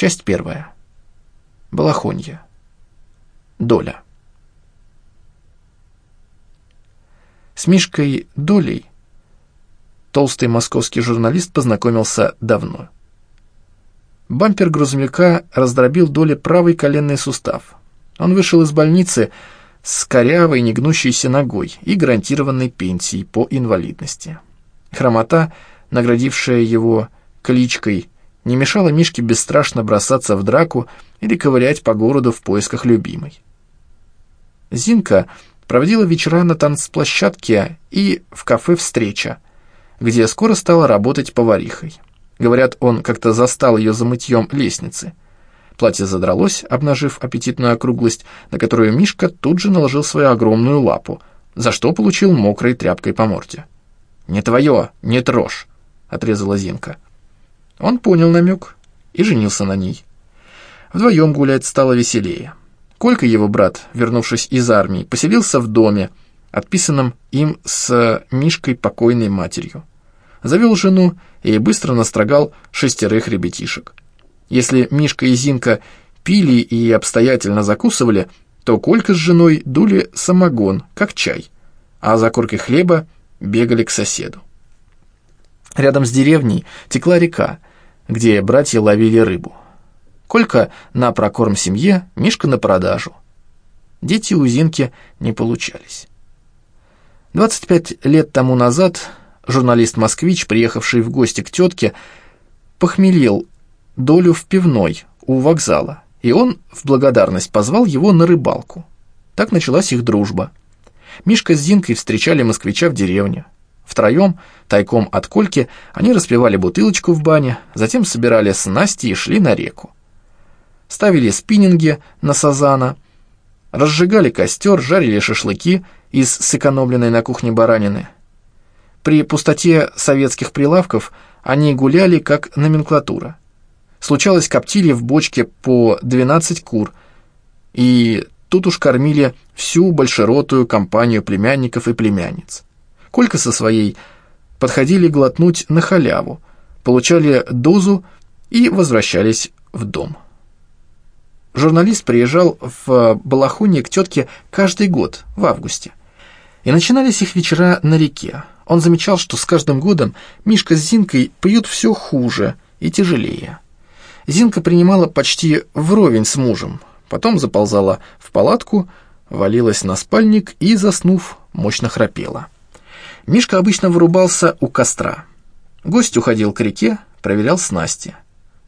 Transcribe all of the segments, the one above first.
Часть первая. Балахонья. Доля. С Мишкой Долей толстый московский журналист познакомился давно. Бампер грузовика раздробил Доле правый коленный сустав. Он вышел из больницы с корявой, негнущейся ногой и гарантированной пенсией по инвалидности. Хромота, наградившая его кличкой, не мешала Мишке бесстрашно бросаться в драку или ковырять по городу в поисках любимой. Зинка проводила вечера на танцплощадке и в кафе «Встреча», где скоро стала работать поварихой. Говорят, он как-то застал ее за мытьем лестницы. Платье задралось, обнажив аппетитную округлость, на которую Мишка тут же наложил свою огромную лапу, за что получил мокрой тряпкой по морде. «Не твое, не трожь!» — отрезала Зинка. Он понял намек и женился на ней. Вдвоем гулять стало веселее. Колька, его брат, вернувшись из армии, поселился в доме, отписанном им с Мишкой покойной матерью. Завел жену и быстро настрогал шестерых ребятишек. Если Мишка и Зинка пили и обстоятельно закусывали, то Колька с женой дули самогон, как чай, а за коркой хлеба бегали к соседу. Рядом с деревней текла река, где братья ловили рыбу. Колька на прокорм семье, Мишка на продажу. Дети у Зинки не получались. 25 лет тому назад журналист-москвич, приехавший в гости к тетке, похмелел долю в пивной у вокзала, и он в благодарность позвал его на рыбалку. Так началась их дружба. Мишка с Зинкой встречали москвича в деревне. Втроем, тайком от Кольки, они распивали бутылочку в бане, затем собирали снасти и шли на реку. Ставили спиннинги на сазана, разжигали костер, жарили шашлыки из сэкономленной на кухне баранины. При пустоте советских прилавков они гуляли как номенклатура. Случалось, коптили в бочке по 12 кур, и тут уж кормили всю большеротую компанию племянников и племянниц. Колька со своей подходили глотнуть на халяву, получали дозу и возвращались в дом. Журналист приезжал в Балахуне к тетке каждый год, в августе. И начинались их вечера на реке. Он замечал, что с каждым годом Мишка с Зинкой пьют все хуже и тяжелее. Зинка принимала почти вровень с мужем, потом заползала в палатку, валилась на спальник и, заснув, мощно храпела. Мишка обычно вырубался у костра. Гость уходил к реке, проверял снасти.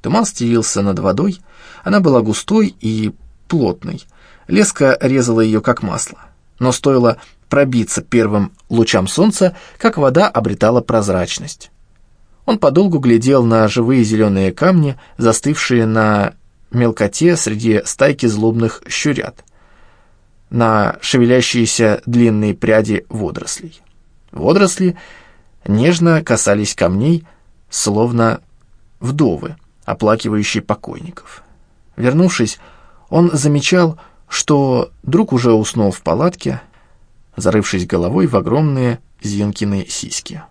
Туман стелился над водой, она была густой и плотной. Леска резала ее как масло. Но стоило пробиться первым лучам солнца, как вода обретала прозрачность. Он подолгу глядел на живые зеленые камни, застывшие на мелкоте среди стайки злобных щурят, на шевелящиеся длинные пряди водорослей. Водоросли нежно касались камней, словно вдовы, оплакивающие покойников. Вернувшись, он замечал, что друг уже уснул в палатке, зарывшись головой в огромные Зинкины сиськи.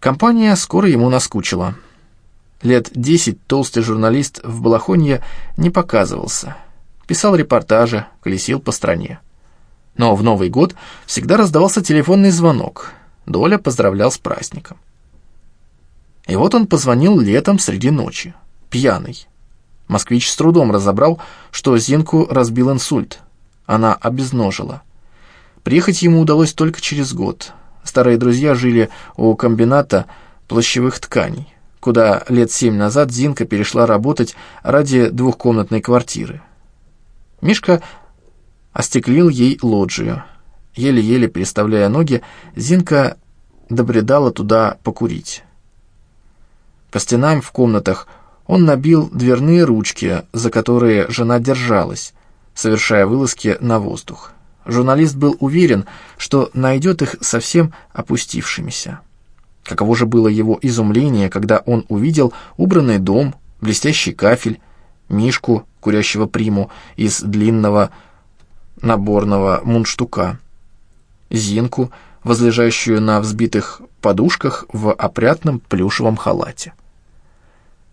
Компания скоро ему наскучила. Лет десять толстый журналист в Балахонье не показывался. Писал репортажи, колесил по стране. Но в Новый год всегда раздавался телефонный звонок. Доля поздравлял с праздником. И вот он позвонил летом среди ночи, пьяный. Москвич с трудом разобрал, что Зинку разбил инсульт. Она обезножила. Приехать ему удалось только через год. Старые друзья жили у комбината плащевых тканей, куда лет семь назад Зинка перешла работать ради двухкомнатной квартиры. Мишка остеклил ей лоджию. Еле-еле переставляя ноги, Зинка добредала туда покурить. По стенам в комнатах он набил дверные ручки, за которые жена держалась, совершая вылазки на воздух. Журналист был уверен, что найдет их совсем опустившимися. Каково же было его изумление, когда он увидел убранный дом, блестящий кафель, Мишку, курящего приму из длинного наборного мундштука, Зинку, возлежащую на взбитых подушках в опрятном плюшевом халате.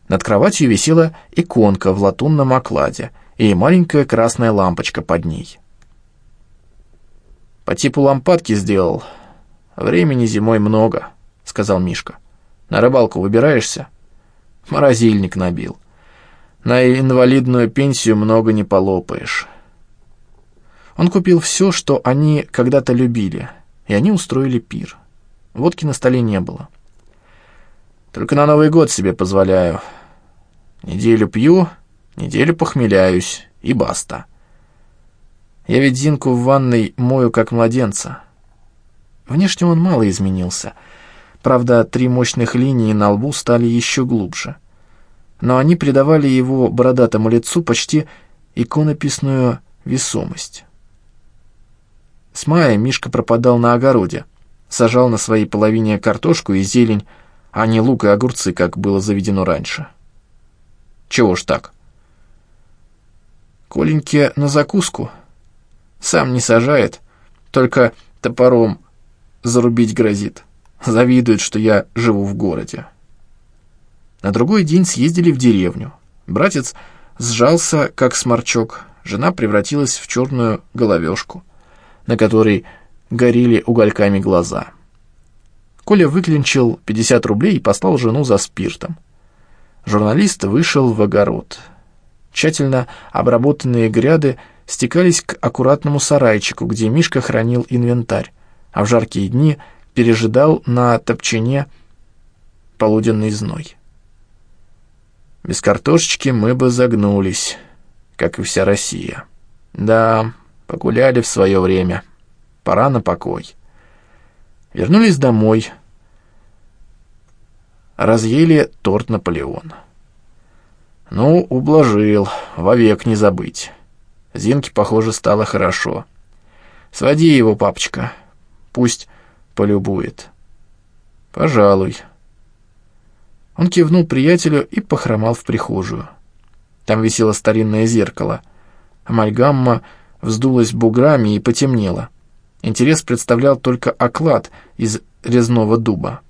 Над кроватью висела иконка в латунном окладе и маленькая красная лампочка под ней. «По типу лампадки сделал. Времени зимой много», — сказал Мишка. «На рыбалку выбираешься?» «Морозильник набил. На инвалидную пенсию много не полопаешь». Он купил все, что они когда-то любили, и они устроили пир. Водки на столе не было. Только на Новый год себе позволяю. Неделю пью, неделю похмеляюсь, и баста. Я ведь Зинку в ванной мою как младенца. Внешне он мало изменился. Правда, три мощных линии на лбу стали еще глубже. Но они придавали его бородатому лицу почти иконописную весомость. С мая Мишка пропадал на огороде, сажал на своей половине картошку и зелень, а не лук и огурцы, как было заведено раньше. Чего ж так? Коленьке на закуску. Сам не сажает, только топором зарубить грозит. Завидует, что я живу в городе. На другой день съездили в деревню. Братец сжался, как сморчок. Жена превратилась в черную головешку, на которой горели угольками глаза. Коля выклинчил 50 рублей и послал жену за спиртом. Журналист вышел в огород. Тщательно обработанные гряды стекались к аккуратному сарайчику, где Мишка хранил инвентарь, а в жаркие дни пережидал на топчине полуденный зной. Без картошечки мы бы загнулись, как и вся Россия. Да, погуляли в свое время. Пора на покой. Вернулись домой, разъели торт «Наполеон». Ну, ублажил, вовек не забыть. Зинке, похоже, стало хорошо. Своди его, папочка, пусть полюбует. Пожалуй. Он кивнул приятелю и похромал в прихожую. Там висело старинное зеркало. Амальгамма вздулась буграми и потемнела. Интерес представлял только оклад из резного дуба.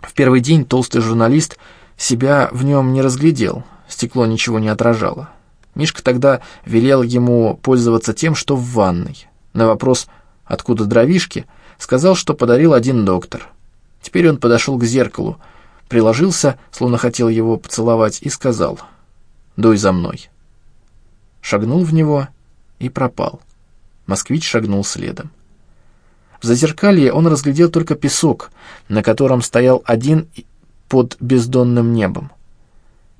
В первый день толстый журналист себя в нем не разглядел, стекло ничего не отражало. Мишка тогда велел ему пользоваться тем, что в ванной. На вопрос «Откуда дровишки?» сказал, что подарил один доктор. Теперь он подошел к зеркалу, приложился, словно хотел его поцеловать, и сказал «Дуй за мной». Шагнул в него и пропал. Москвич шагнул следом. В зазеркалье он разглядел только песок, на котором стоял один под бездонным небом.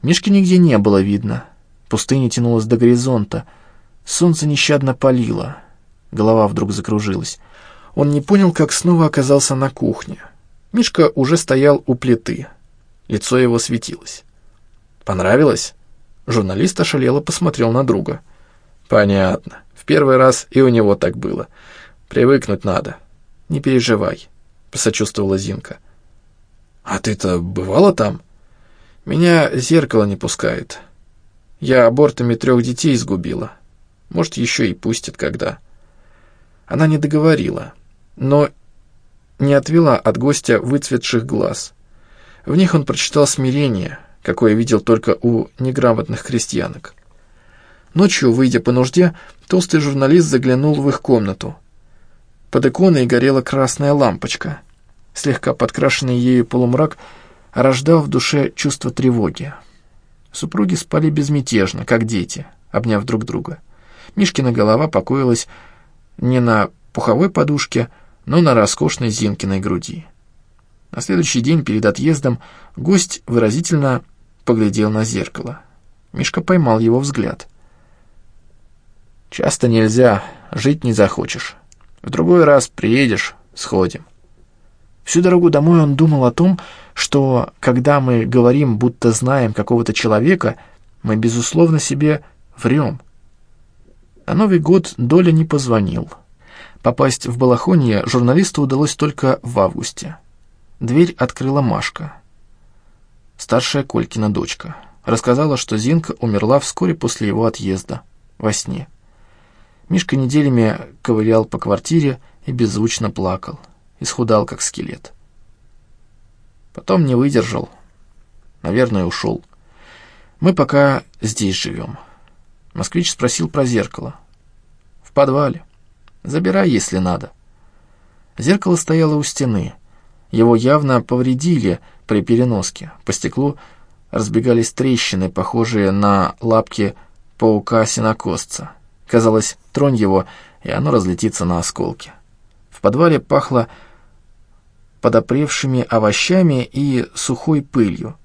Мишки нигде не было видно. Пустыня тянулась до горизонта. Солнце нещадно палило. Голова вдруг закружилась. Он не понял, как снова оказался на кухне. Мишка уже стоял у плиты. Лицо его светилось. «Понравилось?» Журналист ошалело посмотрел на друга. «Понятно. В первый раз и у него так было. Привыкнуть надо». «Не переживай», — посочувствовала Зинка. «А ты-то бывала там?» «Меня зеркало не пускает. Я абортами трех детей изгубила. Может, еще и пустит когда». Она не договорила, но не отвела от гостя выцветших глаз. В них он прочитал смирение, какое видел только у неграмотных крестьянок. Ночью, выйдя по нужде, толстый журналист заглянул в их комнату — под иконой горела красная лампочка. Слегка подкрашенный ею полумрак рождал в душе чувство тревоги. Супруги спали безмятежно, как дети, обняв друг друга. Мишкина голова покоилась не на пуховой подушке, но на роскошной Зинкиной груди. На следующий день перед отъездом гость выразительно поглядел на зеркало. Мишка поймал его взгляд. «Часто нельзя, жить не захочешь», в другой раз приедешь, сходим». Всю дорогу домой он думал о том, что, когда мы говорим, будто знаем какого-то человека, мы, безусловно, себе врем. На Новый год Доля не позвонил. Попасть в Балахонье журналисту удалось только в августе. Дверь открыла Машка. Старшая Колькина дочка. Рассказала, что Зинка умерла вскоре после его отъезда, во сне. Мишка неделями ковырял по квартире и беззвучно плакал, исхудал как скелет. Потом не выдержал, Наверное, ушел. Мы пока здесь живем. Москвич спросил про зеркало. В подвале. Забирай, если надо. Зеркало стояло у стены. Его явно повредили при переноске. По стеклу разбегались трещины, похожие на лапки паука-синокосца. Казалось, тронь его, и оно разлетится на осколки. В подвале пахло подопревшими овощами и сухой пылью.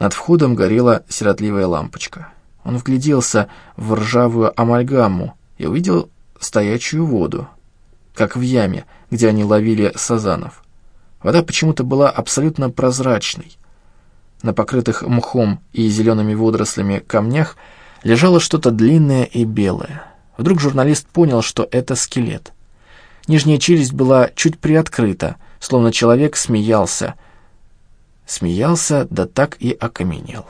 Над входом горела сиротливая лампочка. Он вгляделся в ржавую амальгаму и увидел стоячую воду, как в яме, где они ловили сазанов. Вода почему-то была абсолютно прозрачной. На покрытых мхом и зелеными водорослями камнях лежало что-то длинное и белое. Вдруг журналист понял, что это скелет. Нижняя челюсть была чуть приоткрыта, словно человек смеялся. Смеялся, да так и окаменел.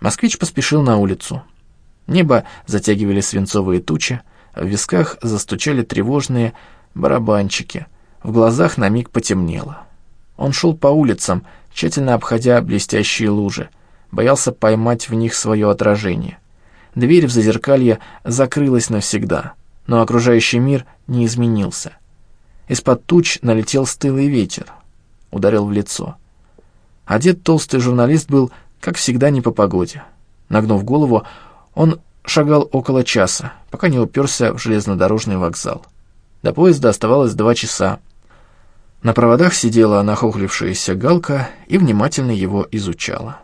Москвич поспешил на улицу. Небо затягивали свинцовые тучи, в висках застучали тревожные барабанчики, в глазах на миг потемнело. Он шел по улицам, тщательно обходя блестящие лужи, боялся поймать в них свое отражение. Дверь в зазеркалье закрылась навсегда, но окружающий мир не изменился. Из-под туч налетел стылый ветер, ударил в лицо. Одет толстый журналист был, как всегда, не по погоде. Нагнув голову, он шагал около часа, пока не уперся в железнодорожный вокзал. До поезда оставалось два часа. На проводах сидела нахохлившаяся галка и внимательно его изучала.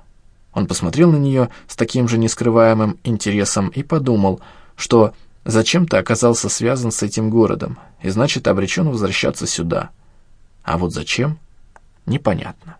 Он посмотрел на нее с таким же нескрываемым интересом и подумал, что зачем-то оказался связан с этим городом и значит обречен возвращаться сюда. А вот зачем, непонятно.